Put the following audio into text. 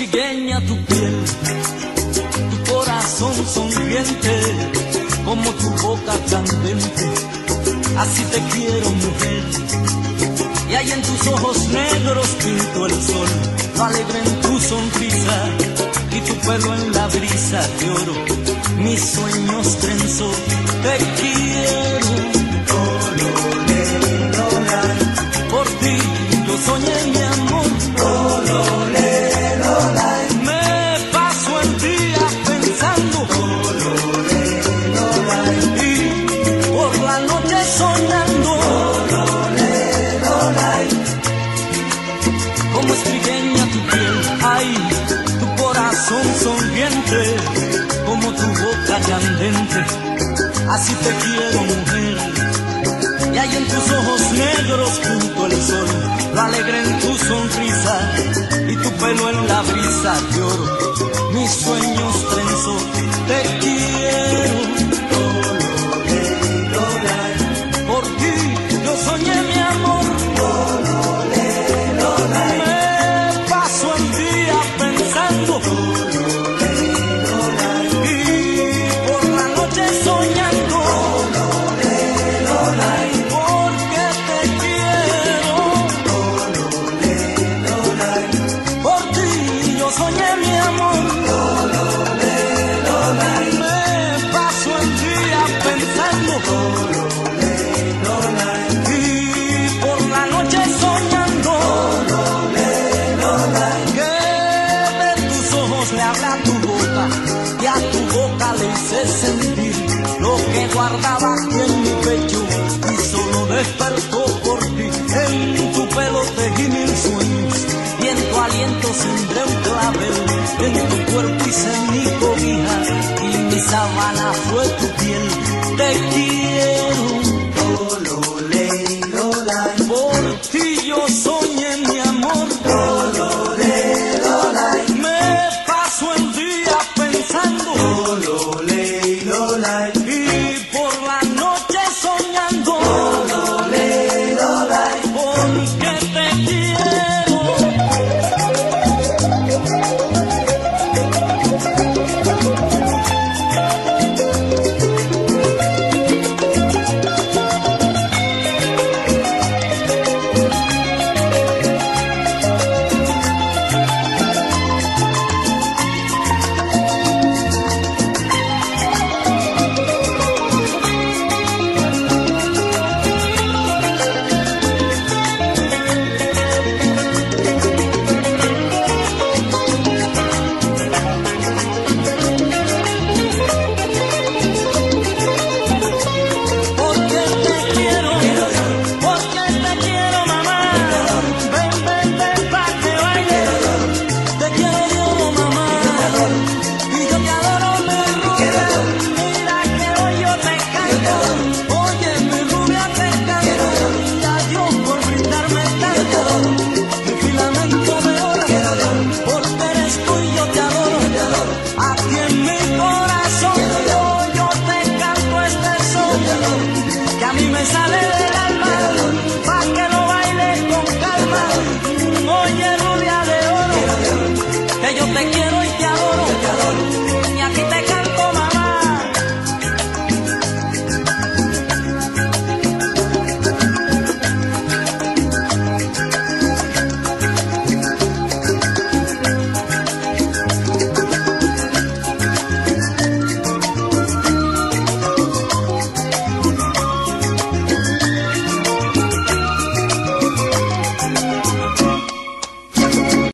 trigueña tu piel, tu corazón sonriente, como tu boca candente, así te quiero mujer. Y ahí en tus ojos negros pinto el sol, alegre en tu sonrisa y tu pelo en la brisa de oro. Mis sueños trenzo, te quiero. Así te quiero mujer. Y hay en tus ojos negros junto el sol, lo alegre en tu sonrisa y tu pelo en la brisa de. Mis sueños trenzo, te quiero. Guardaba en mi pecho y solo despertó por ti. En tu pelo tejí mil sueños y en tu aliento sembré un clavel. En tu cuerpo hice mi cobija y mi sabana fue tu piel. Te quiero.